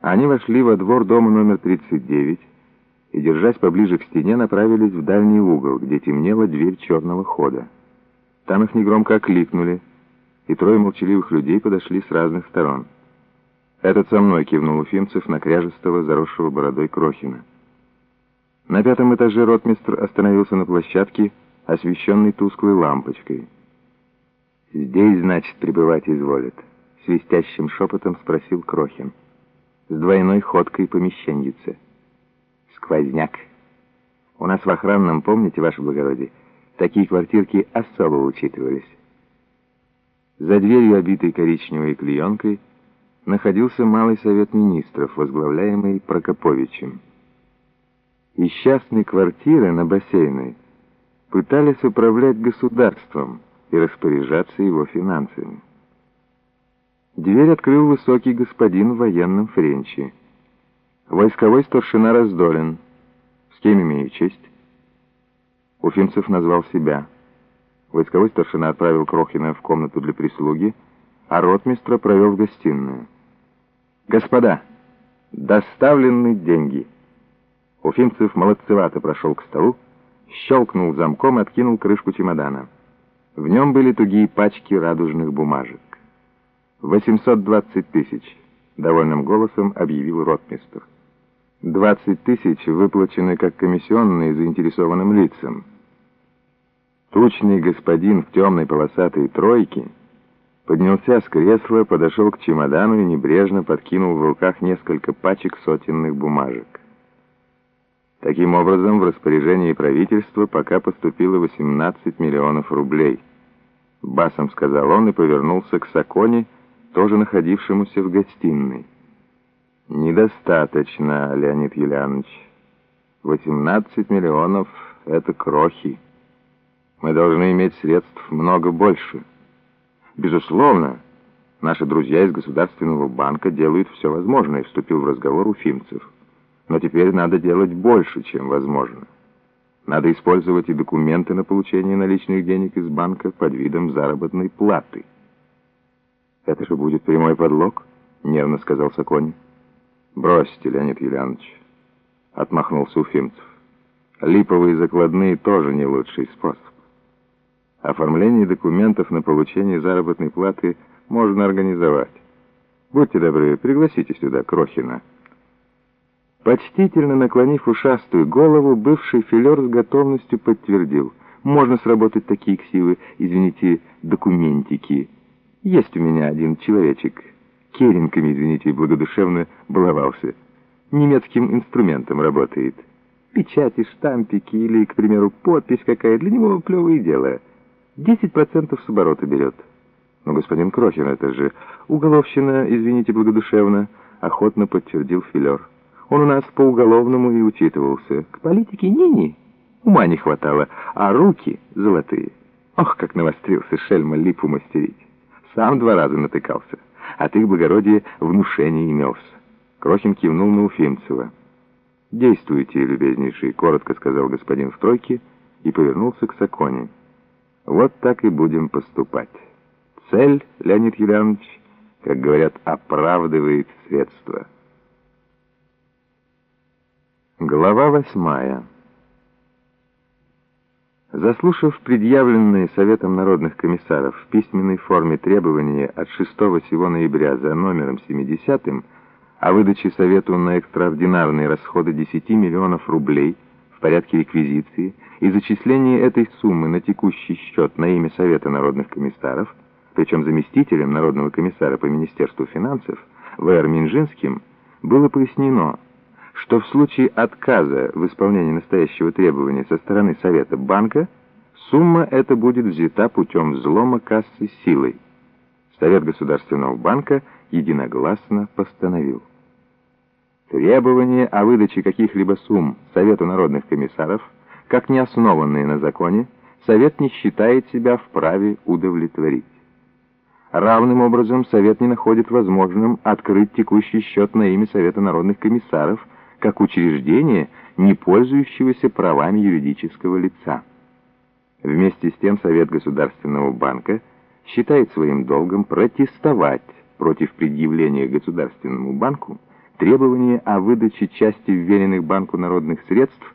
Они вошли во двор дома номер 39 и, держась поближе к стене, направились в дальний угол, где темнела дверь черного хода. Там их негромко окликнули, и трое молчаливых людей подошли с разных сторон. «Этот со мной», — кивнул Уфимцев на кряжестого, заросшего бородой Крохина. На пятом этаже ротмистр остановился на площадке, освещенной тусклой лампочкой. «Здесь, значит, пребывать изволит», — свистящим шепотом спросил Крохин. «С двойной ходкой помещенницы. Сквозняк. У нас в охранном, помните, ваше благородие, такие квартирки особо учитывались». За дверью, обитой коричневой клеенкой, находился Малый совет министров, возглавляемый Прокоповичем. Из частной квартиры на бассейной пытались управлять государством и распоряжаться его финансами. Дверь открыл высокий господин в военном френче. Войсковой старшина Раздолин. С кем имею честь? Уфимцев назвал себя. Войсковой старшина отправил Крохина в комнату для прислуги, а ротмистра провел в гостиную. «Господа, доставлены деньги!» Уфимцев молодцевато прошел к столу, щелкнул замком и откинул крышку чемодана. В нем были тугие пачки радужных бумажек. «820 тысяч», — довольным голосом объявил ротмистр. «20 тысяч выплачены как комиссионные заинтересованным лицам». Тучный господин в темной полосатой тройке поднялся с кресла, подошел к чемодану и небрежно подкинул в руках несколько пачек сотенных бумажек. Таким образом, в распоряжении правительства пока поступило 18 миллионов рублей. Басом сказал он и повернулся к Саконе, тоже находившемуся в гостиной. «Недостаточно, Леонид Юлианович. 18 миллионов — это крохи. Мы должны иметь средств много больше. Безусловно, наши друзья из Государственного банка делают все возможное», — вступил в разговор Уфимцев. Но теперь надо делать больше, чем возможно. Надо использовать и документы на получение наличных денег из банка под видом заработной платы. «Это же будет прямой подлог», — нервно сказал Сакони. «Бросьте, Леонид Юлианович», — отмахнулся Уфимцев. «Липовые закладные тоже не лучший способ. Оформление документов на получение заработной платы можно организовать. Будьте добры, пригласите сюда Крохина». Почтительно наклонив ушастую голову, бывший филер с готовностью подтвердил. «Можно сработать такие ксивы, извините, документики. Есть у меня один человечек. Керенками, извините, благодушевно баловался. Немецким инструментом работает. Печати, штампики или, к примеру, подпись какая, для него плевое дело. 10% с оборота берет». «Но, господин Крохин, это же уголовщина, извините, благодушевно», — охотно подтвердил филер. Он у нас по уголовному и учитывался. К политике ни-ни. Ума не хватало, а руки золотые. Ох, как навострился шельма липу мастерить. Сам два раза натыкался. От их благородия внушение имелся. Крохин кивнул на Уфимцева. «Действуйте, любезнейший», — коротко сказал господин в тройке и повернулся к Саконе. «Вот так и будем поступать. Цель, Леонид Юлианович, как говорят, оправдывает средства». Глава восьмая. Заслушав предъявленные Советом народных комиссаров в письменной форме требования от 6 сего ноября за номером 70 о выдаче Совету на экстраординарные расходы 10 миллионов рублей в порядке реквизиции и зачисление этой суммы на текущий счет на имя Совета народных комиссаров, причем заместителем народного комиссара по Министерству финансов В.Р. Минжинским, было пояснено, что в случае отказа в исполнении настоящего требования со стороны Совета банка сумма эта будет взята путем взлома кассы силой. Совет Государственного банка единогласно постановил. Требования о выдаче каких-либо сумм Совету народных комиссаров, как не основанные на законе, Совет не считает себя вправе удовлетворить. Равным образом Совет не находит возможным открыть текущий счет на имя Совета народных комиссаров – как учреждение, не пользующегося правами юридического лица. Вместе с тем Совет Государственного банка считает своим долгом протестовать против предъявления Государственному банку Требование о выдаче части вверенных Банку народных средств